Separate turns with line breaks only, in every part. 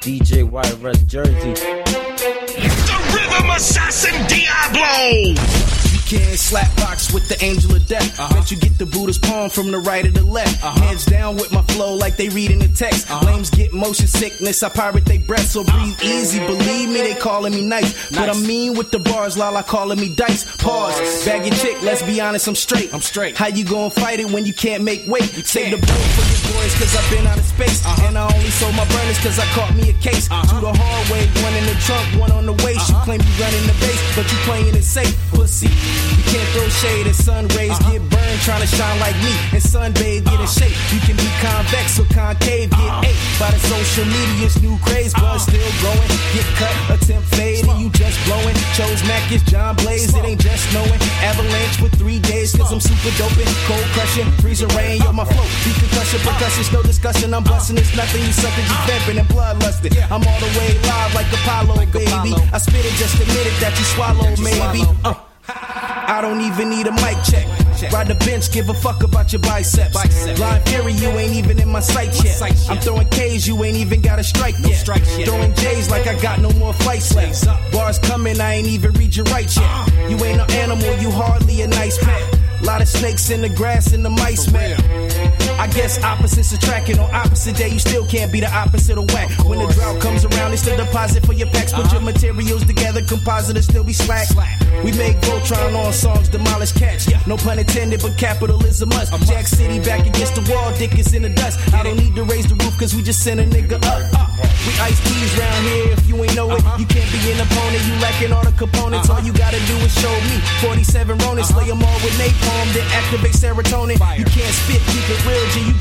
DJ White Wireless Jersey.
The Rhythm Assassin Diablo!
Can't slap box with the angel of death. Uh-huh. Bet you get the Buddha's palm from the right or the left. Uh-huh. Hands down with my flow like they reading the text. Uh-huh. Lames get motion sickness, I pirate they breath, so breathe easy. Believe me, they calling me nice. nice. But I'm mean with the bars, lala calling me dice. Pause, bag your chick, let's be honest, I'm straight.
I'm straight.
How you gonna fight it when you can't make weight? You Save the bullet for your boys, cause I've been out of space. Uh-huh. And I only sold my burners cause I caught me a case. Uh-huh. To the hard way, one in the trunk, one on the waist. You uh-huh. claim you running the base, but you playing it safe. Pussy, you can't throw shade and sun rays uh-huh. get burned trying to shine like me. And sunbathe get in uh-huh. shape. You can be convex or concave get uh-huh. ate by the social media's new craze. But still growing get cut attempt fade and you just blowing. Chose Mac is John Blaze. It ain't just knowing avalanche for three days cause I'm super doping. Cold crushing freezing rain. Yo my flow. Deep concussion percussion no discussion I'm busting. It's nothing you suckers you vamping and bloodlusting. I'm all the way live like Apollo baby. I spit it just admit it that you swallow maybe. uh I don't even need a mic check. Ride the bench, give a fuck about your biceps. Blind Fury, you ain't even in my sight yet. I'm throwing K's, you ain't even got a strike yet. Throwing J's like I got no more flights left. Bars coming, I ain't even read your right yet. You ain't no animal, you hardly a nice pet. Lot of snakes in the grass and the mice, man. I guess opposites attracting on opposite day. You still can't be the opposite of whack. When the drought comes around, it's the deposit for your packs. Put uh-huh. your materials together, composite still be slack. We make Voltron on songs, demolish cats. No pun intended, but capitalism must. Jack City back against the wall, dick is in the dust. I don't need to raise the roof, cause we just send a nigga up. We ice teas round here, if you ain't know it. You can't be an opponent, you lacking all the components. All you gotta do is show me 47 Ronin, slay them all with napalm then activate serotonin. You can't spit, keep it real, G, you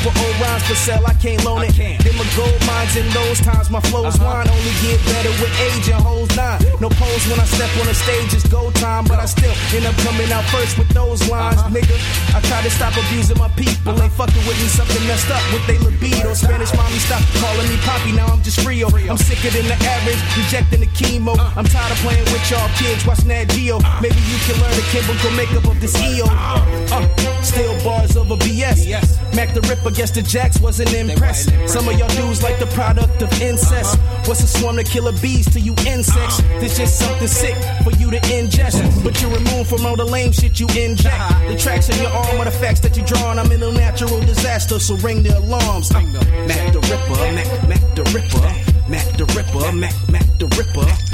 couple old rhymes for sale, I can't loan it. Them are gold mines in those times, my flow's uh-huh. wine. Only get better with age and hoes nine. No pose when I step on the stage, it's go time, but I still end up coming out first with those lines, uh-huh. nigga. I try to stop abusing my people, uh-huh. ain't fucking with me, something messed up with they libido. Spanish mommy, stop calling me poppy, now I'm just Rio. I'm sicker than the average, rejecting the chemo. Uh. I'm tired of playing with y'all kids, watch Nat Geo. Maybe you can learn the chemical makeup of this EO. Uh, still bars over BS. Mac the Ripper, guess the Jacks wasn't impressed. Some of y'all dudes like the product of incest. Uh-huh. What's a swarm of killer bees to you insects? Uh-huh. This just something sick for you to ingest. But you're removed from all the lame shit you inject. Uh-huh. The tracks in your arm are the facts that you draw, and I'm in a natural disaster, so ring the alarms. Mac the Ripper, Mac, Mac the Ripper, Mac the Ripper, Mac, Mac the Ripper.